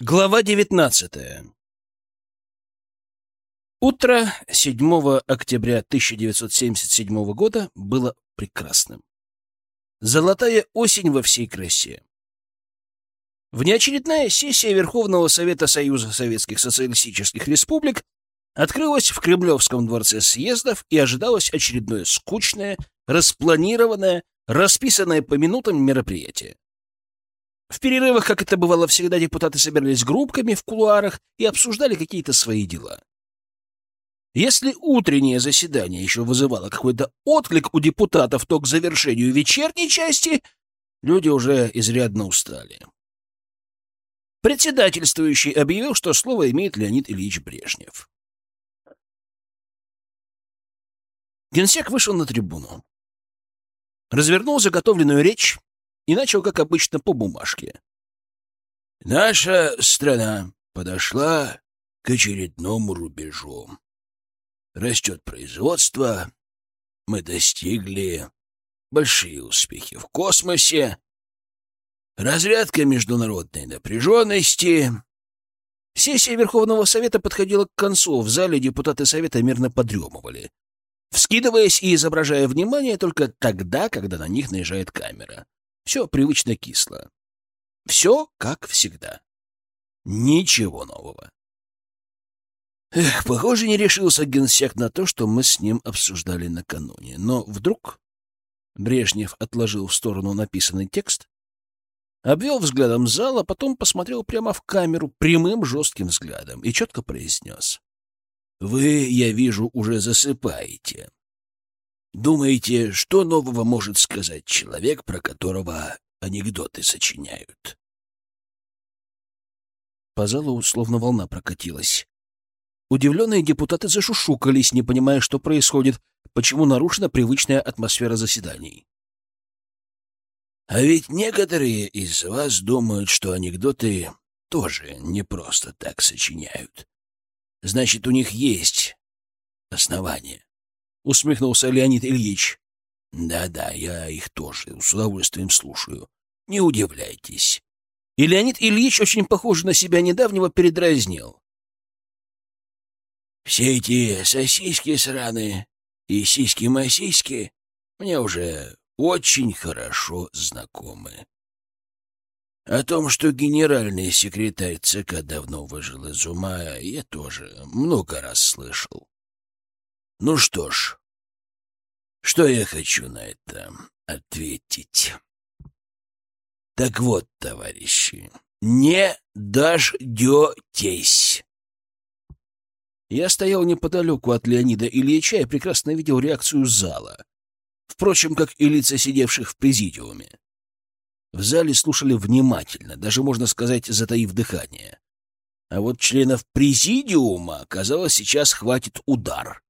Глава 19. Утро 7 октября 1977 года было прекрасным. Золотая осень во всей красе. Внеочередная сессия Верховного Совета Союза Советских Социалистических Республик открылась в Кремлевском дворце съездов и ожидалось очередное скучное, распланированное, расписанное по минутам мероприятие. В перерывах, как это бывало всегда, депутаты собирались группками в кулуарах и обсуждали какие-то свои дела. Если утреннее заседание еще вызывало какой-то отклик у депутатов, то к завершению вечерней части люди уже изрядно устали. Председательствующий объявил, что слово имеет Леонид Ильич Брежнев. Генсек вышел на трибуну. Развернул заготовленную речь и начал, как обычно, по бумажке. «Наша страна подошла к очередному рубежу. Растет производство, мы достигли большие успехи в космосе, разрядка международной напряженности». Сессия Верховного Совета подходила к концу. В зале депутаты Совета мирно подремывали, вскидываясь и изображая внимание только тогда, когда на них наезжает камера. Все привычно кисло. Все как всегда. Ничего нового. Эх, похоже, не решился генсек на то, что мы с ним обсуждали накануне. Но вдруг Брежнев отложил в сторону написанный текст, обвел взглядом зал, а потом посмотрел прямо в камеру прямым жестким взглядом и четко произнес. «Вы, я вижу, уже засыпаете. Думаете, что нового может сказать человек, про которого анекдоты сочиняют? По залу словно волна прокатилась. Удивленные депутаты зашушукались, не понимая, что происходит, почему нарушена привычная атмосфера заседаний. А ведь некоторые из вас думают, что анекдоты тоже не просто так сочиняют. Значит, у них есть основания усмехнулся Леонид Ильич. Да-да, я их тоже с удовольствием слушаю. Не удивляйтесь. И Леонид Ильич, очень похоже на себя недавнего, передразнил. Все эти сосиски сраные и сиськи-масиськи мне уже очень хорошо знакомы. О том, что генеральный секретарь ЦК давно выжил из ума, я тоже много раз слышал. Ну что ж, что я хочу на это ответить? Так вот, товарищи, не дождетесь. Я стоял неподалеку от Леонида Ильича и прекрасно видел реакцию зала. Впрочем, как и лица сидевших в президиуме. В зале слушали внимательно, даже, можно сказать, затаив дыхание. А вот членов президиума, казалось, сейчас хватит удар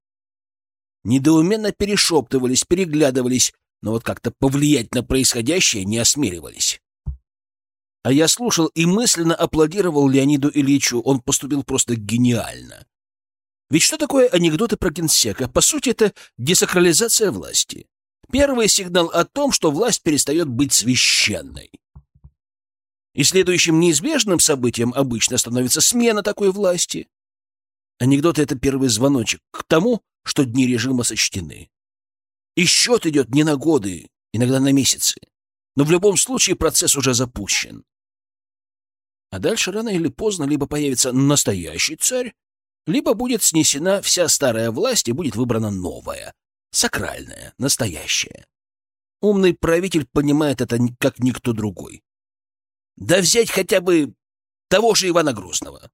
недоуменно перешептывались, переглядывались, но вот как-то повлиять на происходящее не осмеливались. А я слушал и мысленно аплодировал Леониду Ильичу. Он поступил просто гениально. Ведь что такое анекдоты про генсека? По сути, это десакрализация власти. Первый сигнал о том, что власть перестает быть священной. И следующим неизбежным событием обычно становится смена такой власти. Анекдоты — это первый звоночек к тому, что дни режима сочтены. И счет идет не на годы, иногда на месяцы. Но в любом случае процесс уже запущен. А дальше рано или поздно либо появится настоящий царь, либо будет снесена вся старая власть и будет выбрана новая, сакральная, настоящая. Умный правитель понимает это как никто другой. Да взять хотя бы того же Ивана Грозного.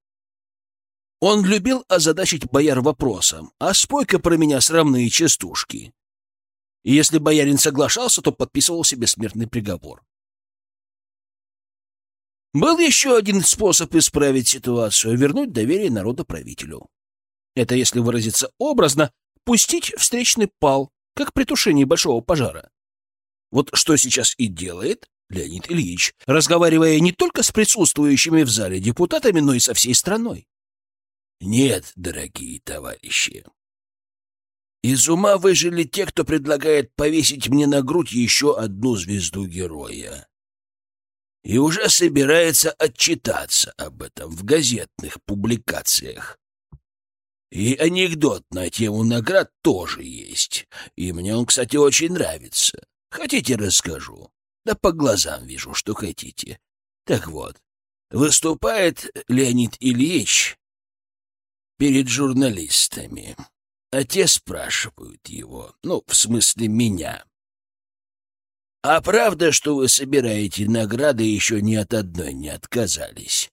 Он любил озадачить бояр вопросом, а спой-ка про меня срамные частушки. И если боярин соглашался, то подписывал себе смертный приговор. Был еще один способ исправить ситуацию — вернуть доверие народа правителю. Это, если выразиться образно, пустить встречный пал, как при тушении большого пожара. Вот что сейчас и делает Леонид Ильич, разговаривая не только с присутствующими в зале депутатами, но и со всей страной. Нет, дорогие товарищи. Из ума выжили те, кто предлагает повесить мне на грудь еще одну звезду героя. и уже собирается отчитаться об этом в газетных публикациях. И анекдот на тему наград тоже есть, и мне он, кстати, очень нравится. Хотите, расскажу? Да по глазам вижу, что хотите. Так вот, выступает Леонид Ильич перед журналистами, а те спрашивают его, ну, в смысле меня. А правда, что вы собираете награды еще ни от одной не отказались?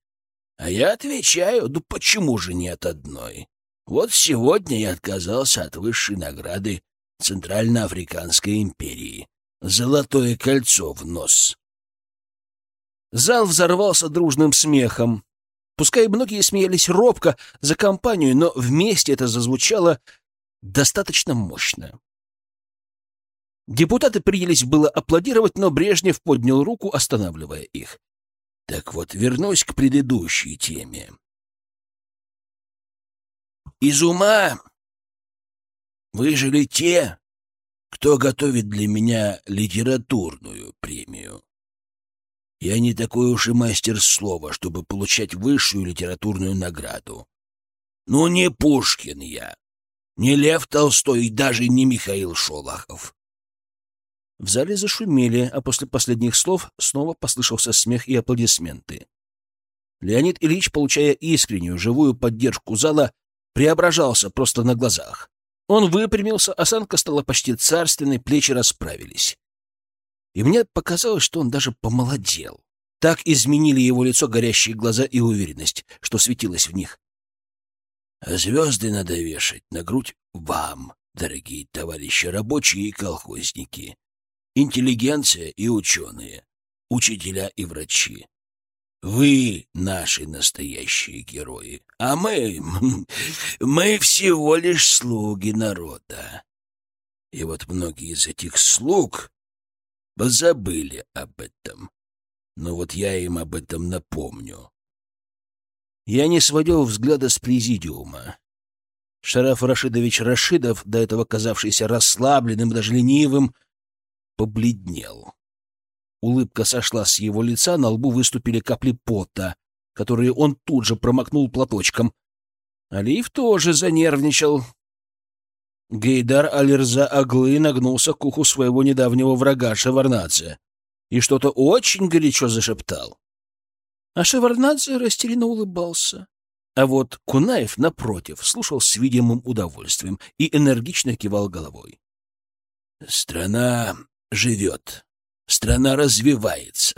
А я отвечаю, ну почему же не от одной? Вот сегодня я отказался от высшей награды Центральноафриканской империи. Золотое кольцо в нос. Зал взорвался дружным смехом. Пускай многие смеялись робко за компанию, но вместе это зазвучало достаточно мощно. Депутаты принялись было аплодировать, но Брежнев поднял руку, останавливая их. Так вот, вернусь к предыдущей теме. Из ума выжили те, кто готовит для меня литературную премию. Я не такой уж и мастер слова, чтобы получать высшую литературную награду. Ну, не Пушкин я, не Лев Толстой и даже не Михаил Шолохов. В зале зашумели, а после последних слов снова послышался смех и аплодисменты. Леонид Ильич, получая искреннюю, живую поддержку зала, преображался просто на глазах. Он выпрямился, осанка стала почти царственной, плечи расправились. И мне показалось, что он даже помолодел. Так изменили его лицо горящие глаза и уверенность, что светилось в них. Звезды надо вешать на грудь вам, дорогие товарищи рабочие и колхозники интеллигенция и ученые, учителя и врачи. Вы наши настоящие герои, а мы... мы всего лишь слуги народа. И вот многие из этих слуг позабыли об этом. Но вот я им об этом напомню. Я не сводил взгляда с президиума. Шараф Рашидович Рашидов, до этого казавшийся расслабленным, даже ленивым, побледнел. Улыбка сошла с его лица, на лбу выступили капли пота, которые он тут же промокнул платочком. Алиев тоже занервничал. Гейдар Алирза Аглы нагнулся к уху своего недавнего врага Шеварнадзе и что-то очень горячо зашептал. А Шеварнадзе растерянно улыбался. А вот Кунаев, напротив, слушал с видимым удовольствием и энергично кивал головой. «Страна живет, страна развивается.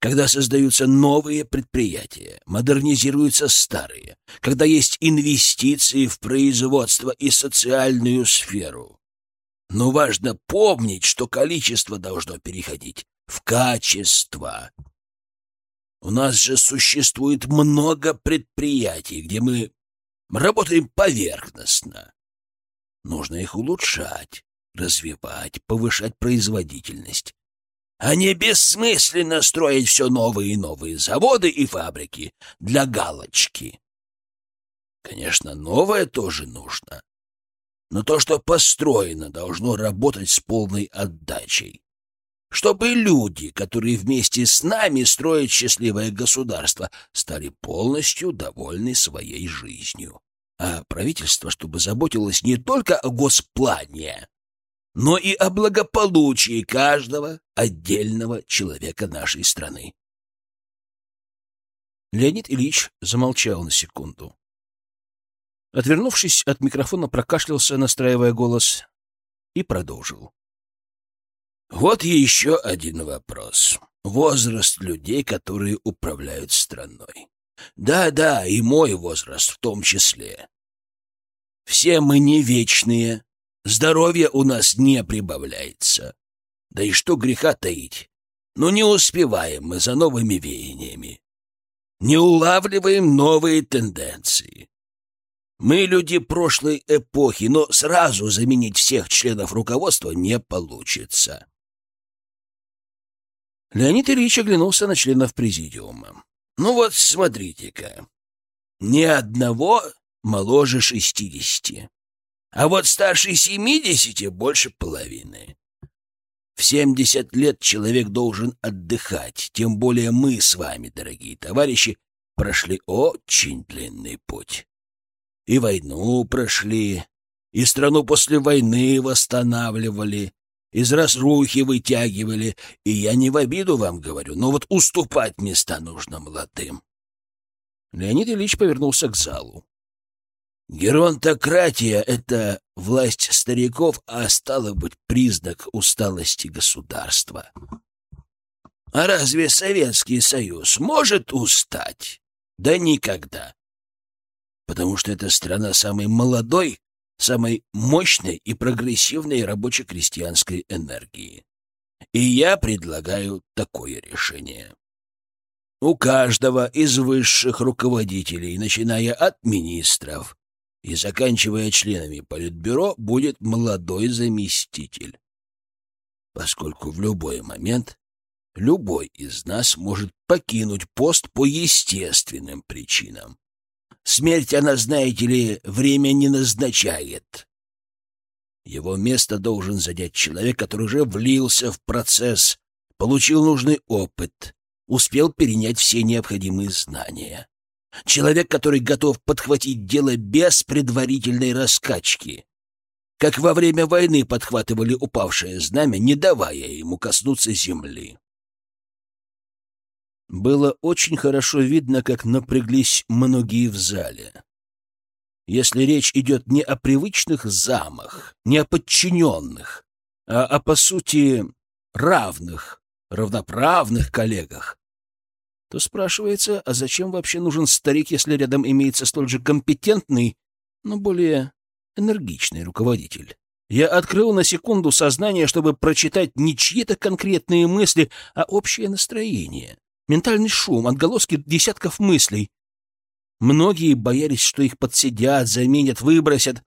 Когда создаются новые предприятия, модернизируются старые, когда есть инвестиции в производство и социальную сферу. Но важно помнить, что количество должно переходить в качество. У нас же существует много предприятий, где мы работаем поверхностно. Нужно их улучшать, развивать, повышать производительность. А не бессмысленно строить все новые и новые заводы и фабрики для галочки. Конечно, новое тоже нужно. Но то, что построено, должно работать с полной отдачей. Чтобы люди, которые вместе с нами строят счастливое государство, стали полностью довольны своей жизнью. А правительство, чтобы заботилось не только о госплане, но и о благополучии каждого отдельного человека нашей страны. Леонид Ильич замолчал на секунду. Отвернувшись от микрофона, прокашлялся, настраивая голос, и продолжил. Вот еще один вопрос. Возраст людей, которые управляют страной. Да-да, и мой возраст в том числе. Все мы не вечные, Здоровья у нас не прибавляется. Да и что греха таить? Но не успеваем мы за новыми веяниями. Не улавливаем новые тенденции. Мы люди прошлой эпохи, но сразу заменить всех членов руководства не получится. Леонид Ильич оглянулся на членов президиума. Ну вот, смотрите-ка. Ни одного моложе шестидесяти а вот старше семидесяти больше половины. В семьдесят лет человек должен отдыхать, тем более мы с вами, дорогие товарищи, прошли очень длинный путь. И войну прошли, и страну после войны восстанавливали, из разрухи вытягивали, и я не в обиду вам говорю, но вот уступать места нужно молодым. Леонид Ильич повернулся к залу. Геронтократия — это власть стариков, а стало быть, признак усталости государства. А разве Советский Союз может устать? Да никогда. Потому что эта страна самой молодой, самой мощной и прогрессивной рабоче-крестьянской энергии. И я предлагаю такое решение. У каждого из высших руководителей, начиная от министров, и заканчивая членами Политбюро, будет молодой заместитель. Поскольку в любой момент любой из нас может покинуть пост по естественным причинам. Смерть она, знаете ли, время не назначает. Его место должен занять человек, который уже влился в процесс, получил нужный опыт, успел перенять все необходимые знания. Человек, который готов подхватить дело без предварительной раскачки. Как во время войны подхватывали упавшее знамя, не давая ему коснуться земли. Было очень хорошо видно, как напряглись многие в зале. Если речь идет не о привычных замах, не о подчиненных, а о, по сути, равных, равноправных коллегах, то спрашивается, а зачем вообще нужен старик, если рядом имеется столь же компетентный, но более энергичный руководитель? Я открыл на секунду сознание, чтобы прочитать не чьи-то конкретные мысли, а общее настроение. Ментальный шум, отголоски десятков мыслей. Многие боялись, что их подсидят, заменят, выбросят.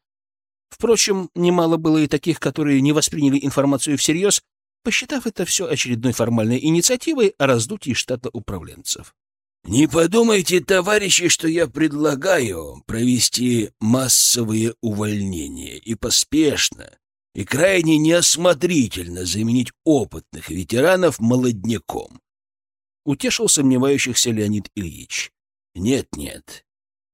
Впрочем, немало было и таких, которые не восприняли информацию всерьез посчитав это все очередной формальной инициативой о раздутии штата управленцев. «Не подумайте, товарищи, что я предлагаю провести массовые увольнения и поспешно, и крайне неосмотрительно заменить опытных ветеранов молодняком», — утешил сомневающихся Леонид Ильич. «Нет-нет,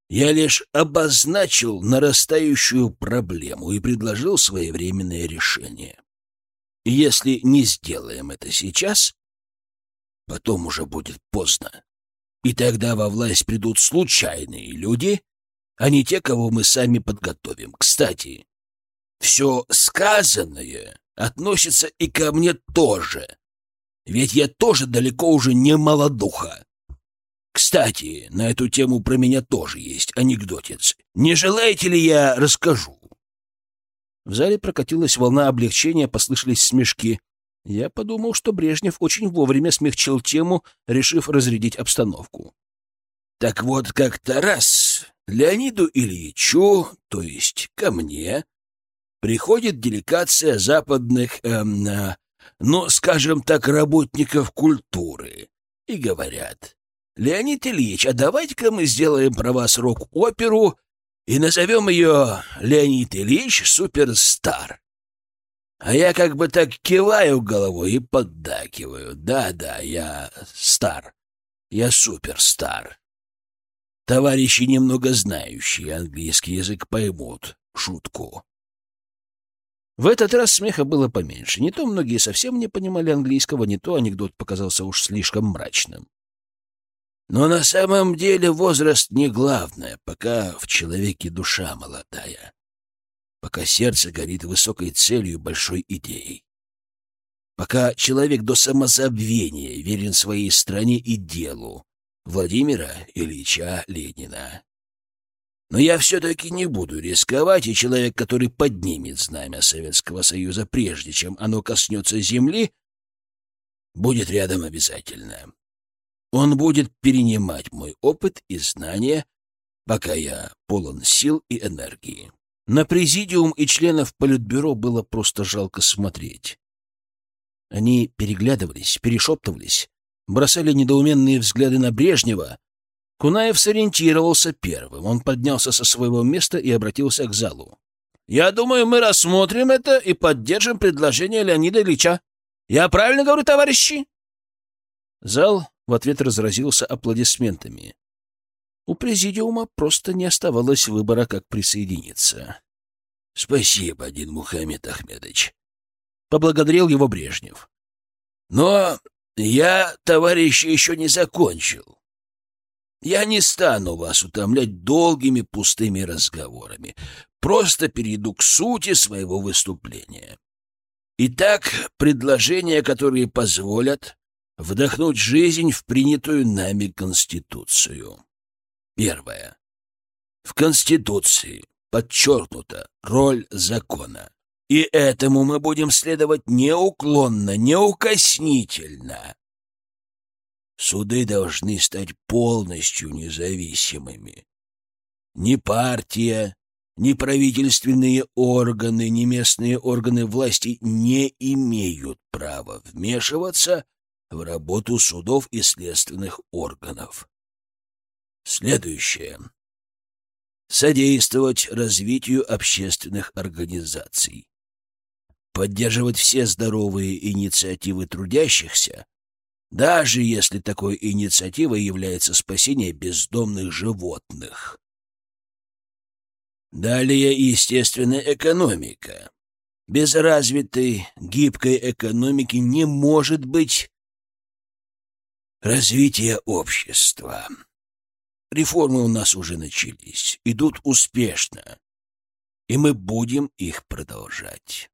я лишь обозначил нарастающую проблему и предложил своевременное решение». Если не сделаем это сейчас, потом уже будет поздно. И тогда во власть придут случайные люди, а не те, кого мы сами подготовим. Кстати, все сказанное относится и ко мне тоже. Ведь я тоже далеко уже не молодуха. Кстати, на эту тему про меня тоже есть анекдотец. Не желаете ли я расскажу? В зале прокатилась волна облегчения, послышались смешки. Я подумал, что Брежнев очень вовремя смягчил тему, решив разрядить обстановку. Так вот, как-то раз Леониду Ильичу, то есть ко мне, приходит делегация западных, эм, э, ну, скажем так, работников культуры, и говорят, «Леонид Ильич, а давайте-ка мы сделаем про вас рок-оперу и назовем ее Леонид Ильич Суперстар. А я как бы так киваю головой и поддакиваю. Да-да, я стар. Я суперстар. Товарищи, немного знающие английский язык, поймут шутку. В этот раз смеха было поменьше. Не то многие совсем не понимали английского, не то анекдот показался уж слишком мрачным. Но на самом деле возраст не главное, пока в человеке душа молодая, пока сердце горит высокой целью, большой идеей, пока человек до самозабвения верен своей стране и делу Владимира Ильича Ленина. Но я все-таки не буду рисковать, и человек, который поднимет знамя Советского Союза, прежде чем оно коснется земли, будет рядом обязательно. Он будет перенимать мой опыт и знания, пока я полон сил и энергии. На президиум и членов Политбюро было просто жалко смотреть. Они переглядывались, перешептывались, бросали недоуменные взгляды на Брежнева. Кунаев сориентировался первым. Он поднялся со своего места и обратился к залу. «Я думаю, мы рассмотрим это и поддержим предложение Леонида Ильича. Я правильно говорю, товарищи?» Зал в ответ разразился аплодисментами. У президиума просто не оставалось выбора, как присоединиться. — Спасибо, Дин Мухаммед Ахмедович. — поблагодарил его Брежнев. — Но я, товарищи, еще не закончил. Я не стану вас утомлять долгими пустыми разговорами. Просто перейду к сути своего выступления. Итак, предложения, которые позволят вдохнуть жизнь в принятую нами Конституцию. Первое. В Конституции подчеркнута роль закона. И этому мы будем следовать неуклонно, неукоснительно. Суды должны стать полностью независимыми. Ни партия, ни правительственные органы, ни местные органы власти не имеют права вмешиваться в работу судов и следственных органов. Следующее. Содействовать развитию общественных организаций. Поддерживать все здоровые инициативы трудящихся, даже если такой инициативой является спасение бездомных животных. Далее естественная экономика. Без развитой, гибкой экономики не может быть развития общества. Реформы у нас уже начались, идут успешно, и мы будем их продолжать.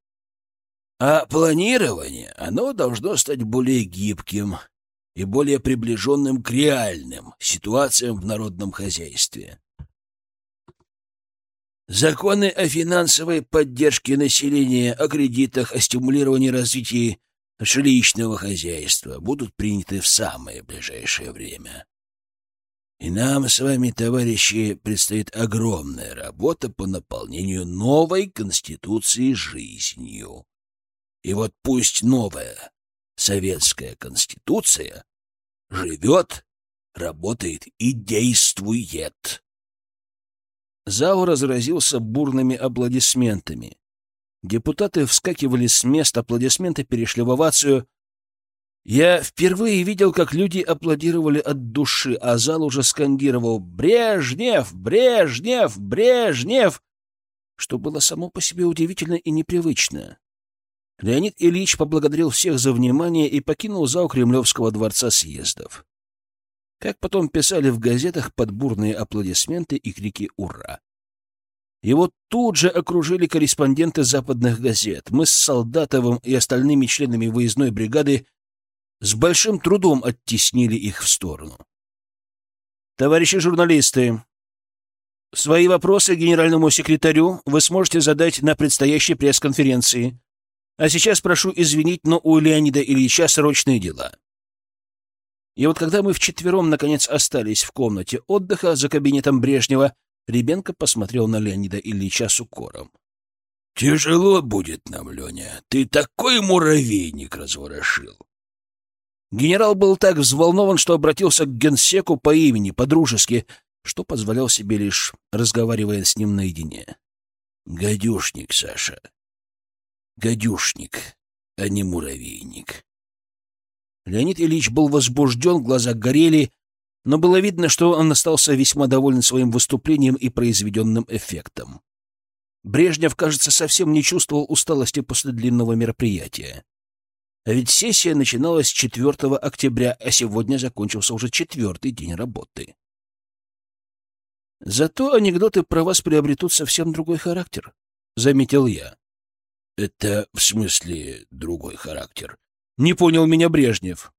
А планирование, оно должно стать более гибким и более приближенным к реальным ситуациям в народном хозяйстве. Законы о финансовой поддержке населения, о кредитах, о стимулировании развития жилищного хозяйства будут приняты в самое ближайшее время. И нам с вами, товарищи, предстоит огромная работа по наполнению новой Конституции жизнью. И вот пусть новая советская Конституция живет, работает и действует. Зал разразился бурными аплодисментами. Депутаты вскакивали с мест, аплодисменты перешли в овацию. Я впервые видел, как люди аплодировали от души, а зал уже скандировал «Брежнев! Брежнев! Брежнев!», что было само по себе удивительно и непривычно. Леонид Ильич поблагодарил всех за внимание и покинул зал Кремлевского дворца съездов. Как потом писали в газетах под бурные аплодисменты и крики «Ура!». Его тут же окружили корреспонденты западных газет. Мы с Солдатовым и остальными членами выездной бригады с большим трудом оттеснили их в сторону. Товарищи журналисты, свои вопросы генеральному секретарю вы сможете задать на предстоящей пресс-конференции. А сейчас прошу извинить, но у Леонида Ильича срочные дела. И вот когда мы вчетвером, наконец, остались в комнате отдыха за кабинетом Брежнева, Ребенко посмотрел на Леонида Ильича с укором. — Тяжело будет нам, Леня. Ты такой муравейник разворошил. Генерал был так взволнован, что обратился к генсеку по имени, по-дружески, что позволял себе лишь, разговаривая с ним наедине. — Гадюшник, Саша. Гадюшник, а не муравейник. Леонид Ильич был возбужден, глаза горели, но было видно, что он остался весьма доволен своим выступлением и произведенным эффектом. Брежнев, кажется, совсем не чувствовал усталости после длинного мероприятия. А ведь сессия начиналась 4 октября, а сегодня закончился уже четвертый день работы. Зато анекдоты про вас приобретут совсем другой характер, — заметил я. — Это в смысле другой характер? — не понял меня Брежнев.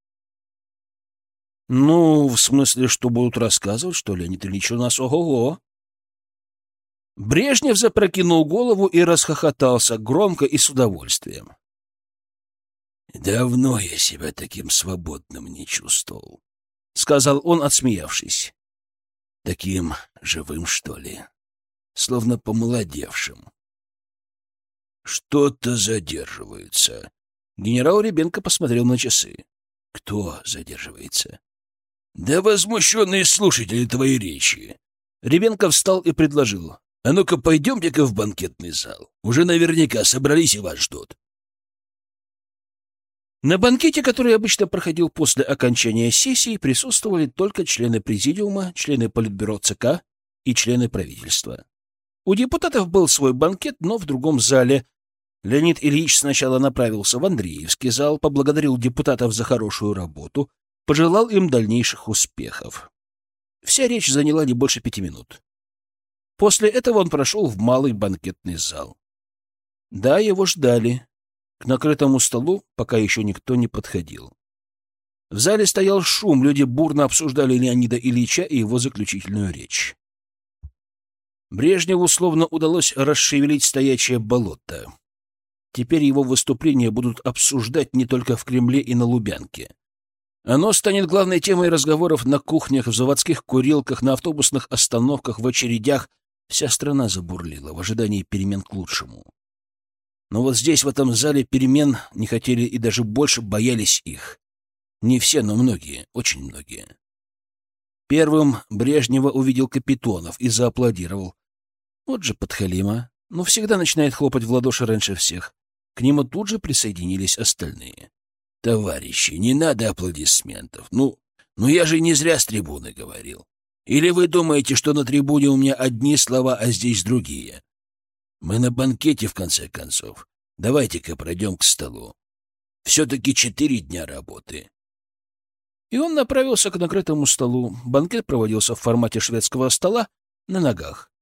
Ну, в смысле, что будут рассказывать, что Леонид Ильич у нас ого-го. Брежнев запрокинул голову и расхохотался громко и с удовольствием. «Давно я себя таким свободным не чувствовал», — сказал он, отсмеявшись. «Таким живым, что ли? Словно помолодевшим». «Что-то задерживается». Генерал Ребенко посмотрел на часы. «Кто задерживается?» Да возмущенные слушатели твоей речи. Ребенко встал и предложил. А ну-ка, пойдемте-ка в банкетный зал. Уже наверняка собрались и вас ждут. На банкете, который обычно проходил после окончания сессии, присутствовали только члены президиума, члены политбюро ЦК и члены правительства. У депутатов был свой банкет, но в другом зале. Леонид Ильич сначала направился в Андреевский зал, поблагодарил депутатов за хорошую работу, пожелал им дальнейших успехов. Вся речь заняла не больше пяти минут. После этого он прошел в малый банкетный зал. Да, его ждали. К накрытому столу пока еще никто не подходил. В зале стоял шум, люди бурно обсуждали Леонида Ильича и его заключительную речь. Брежневу словно удалось расшевелить стоячее болото. Теперь его выступления будут обсуждать не только в Кремле и на Лубянке. Оно станет главной темой разговоров на кухнях, в заводских курилках, на автобусных остановках, в очередях. Вся страна забурлила в ожидании перемен к лучшему. Но вот здесь, в этом зале, перемен не хотели и даже больше боялись их. Не все, но многие, очень многие. Первым Брежнева увидел Капитонов и зааплодировал. Вот же подхалима. Ну, всегда начинает хлопать в ладоши раньше всех. К нему тут же присоединились остальные. «Товарищи, не надо аплодисментов. Ну, ну я же не зря с трибуны говорил. Или вы думаете, что на трибуне у меня одни слова, а здесь другие? Мы на банкете, в конце концов. Давайте-ка пройдем к столу. Все-таки четыре дня работы. И он направился к накрытому столу. Банкет проводился в формате шведского стола на ногах.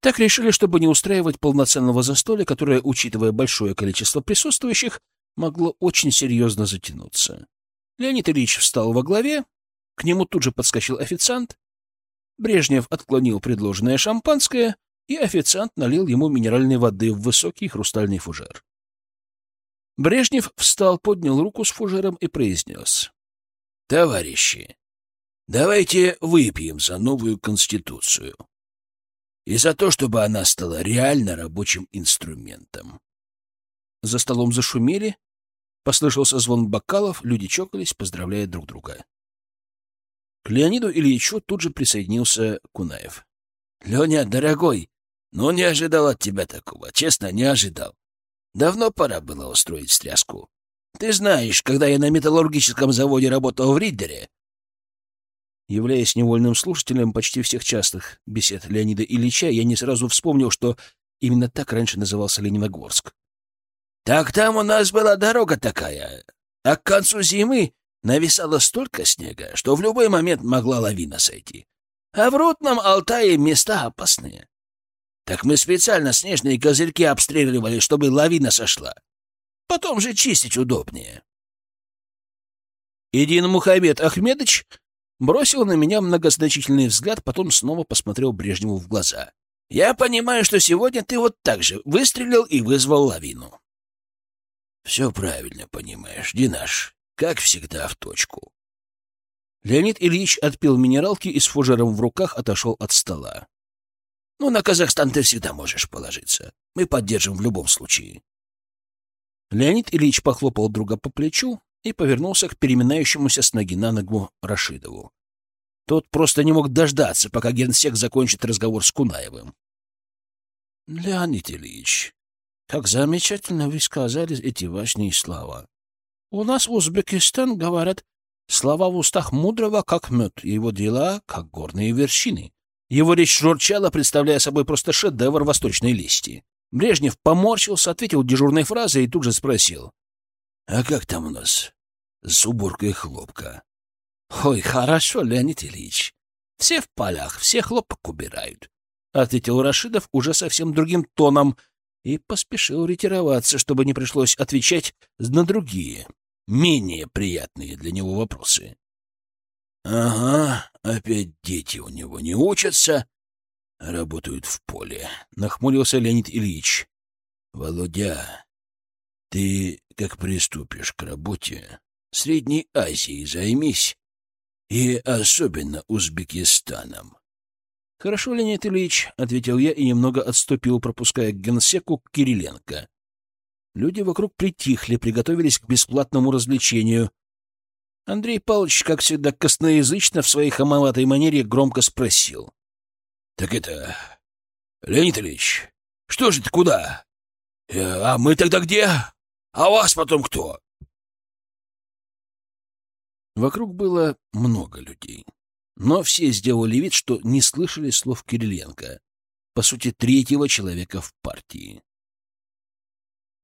Так решили, чтобы не устраивать полноценного застолья, которое, учитывая большое количество присутствующих, могло очень серьезно затянуться. Леонид Ильич встал во главе, к нему тут же подскочил официант. Брежнев отклонил предложенное шампанское, и официант налил ему минеральной воды в высокий хрустальный фужер. Брежнев встал, поднял руку с фужером и произнес. — Товарищи, давайте выпьем за новую Конституцию и за то, чтобы она стала реально рабочим инструментом. За столом зашумели, послышался звон бокалов, люди чокались, поздравляя друг друга. К Леониду Ильичу тут же присоединился Кунаев. — Леня, дорогой, ну не ожидал от тебя такого, честно, не ожидал. Давно пора было устроить стряску. Ты знаешь, когда я на металлургическом заводе работал в Риддере, Являясь невольным слушателем почти всех частых бесед Леонида Ильича, я не сразу вспомнил, что именно так раньше назывался Лениногорск. «Так там у нас была дорога такая, а к концу зимы нависало столько снега, что в любой момент могла лавина сойти. А в Рутном Алтае места опасные. Так мы специально снежные козырьки обстреливали, чтобы лавина сошла. Потом же чистить удобнее». Идин Мухаммед Ахмедович бросил на меня многозначительный взгляд, потом снова посмотрел Брежневу в глаза. «Я понимаю, что сегодня ты вот так же выстрелил и вызвал лавину». «Все правильно понимаешь, Динаш, как всегда в точку». Леонид Ильич отпил минералки и с фужером в руках отошел от стола. «Ну, на Казахстан ты всегда можешь положиться. Мы поддержим в любом случае». Леонид Ильич похлопал друга по плечу, и повернулся к переминающемуся с ноги на ногу Рашидову. Тот просто не мог дождаться, пока генсек закончит разговор с Кунаевым. — Леонид Ильич, как замечательно вы сказали эти важные слова. У нас Узбекистан говорят, слова в устах мудрого, как мед, его дела, как горные вершины. Его речь журчала, представляя собой просто шедевр восточной лести. Брежнев поморщился, ответил дежурной фразой и тут же спросил. — А как там у нас с уборкой хлопка. — Ой, хорошо, Леонид Ильич. Все в полях, все хлопок убирают, — ответил Рашидов уже совсем другим тоном и поспешил ретироваться, чтобы не пришлось отвечать на другие, менее приятные для него вопросы. — Ага, опять дети у него не учатся, работают в поле, — нахмурился Леонид Ильич. — Володя, ты, как приступишь к работе, Средней Азией займись, и особенно Узбекистаном. — Хорошо, Леонид Ильич, — ответил я и немного отступил, пропуская к генсеку Кириленко. Люди вокруг притихли, приготовились к бесплатному развлечению. Андрей Павлович, как всегда, косноязычно в своей хамоватой манере громко спросил. — Так это... Леонид Ильич, что же ты куда? Э, а мы тогда где? А вас потом кто? Вокруг было много людей. Но все сделали вид, что не слышали слов Кириленко, по сути, третьего человека в партии.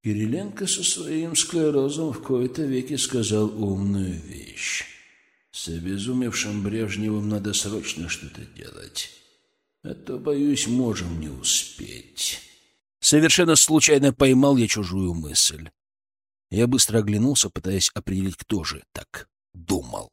Кириленко со своим склерозом в кои-то веки сказал умную вещь. С обезумевшим Брежневым надо срочно что-то делать. А то, боюсь, можем не успеть. Совершенно случайно поймал я чужую мысль. Я быстро оглянулся, пытаясь определить, кто же так думал.